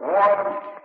one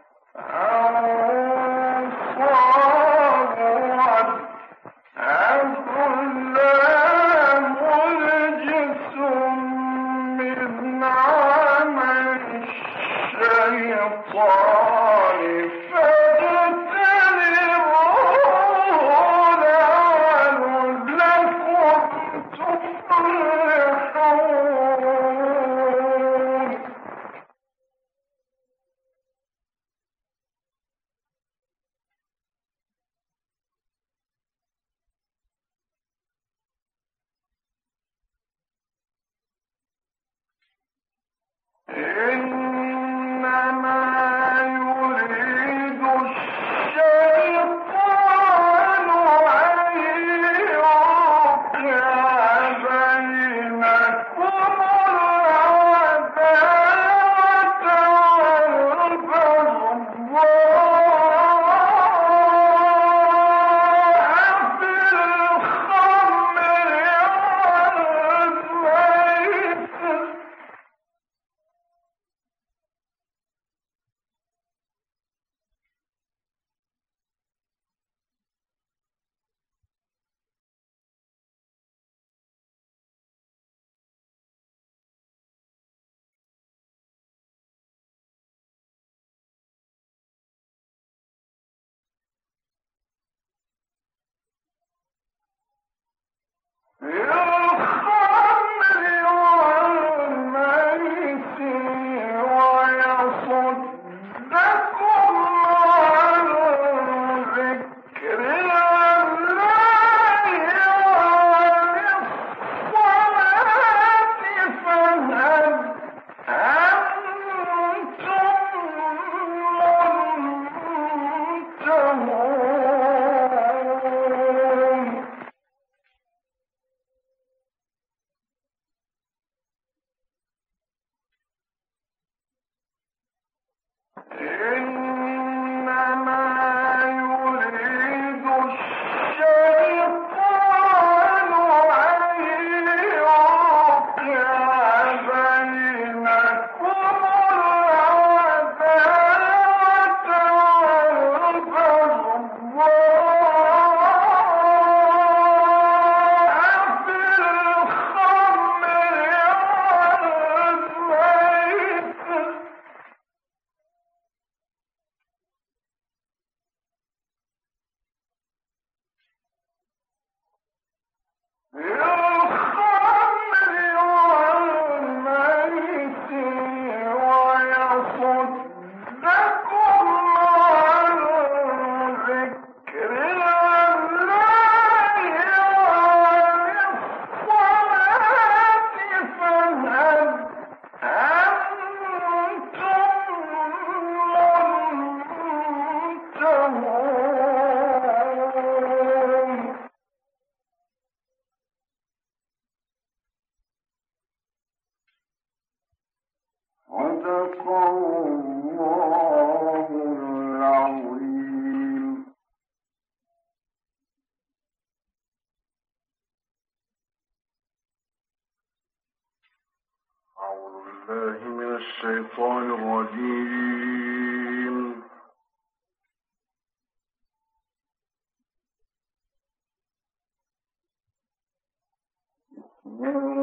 Mm-hmm.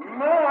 ما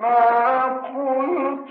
ما كنت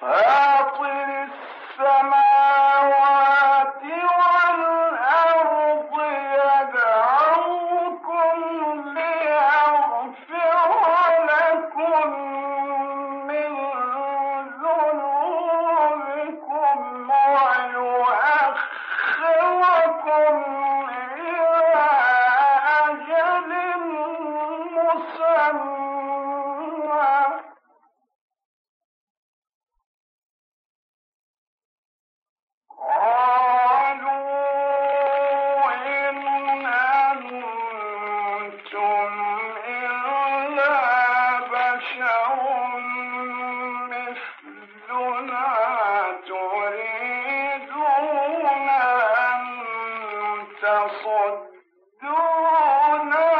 فاطر السماوات No, no.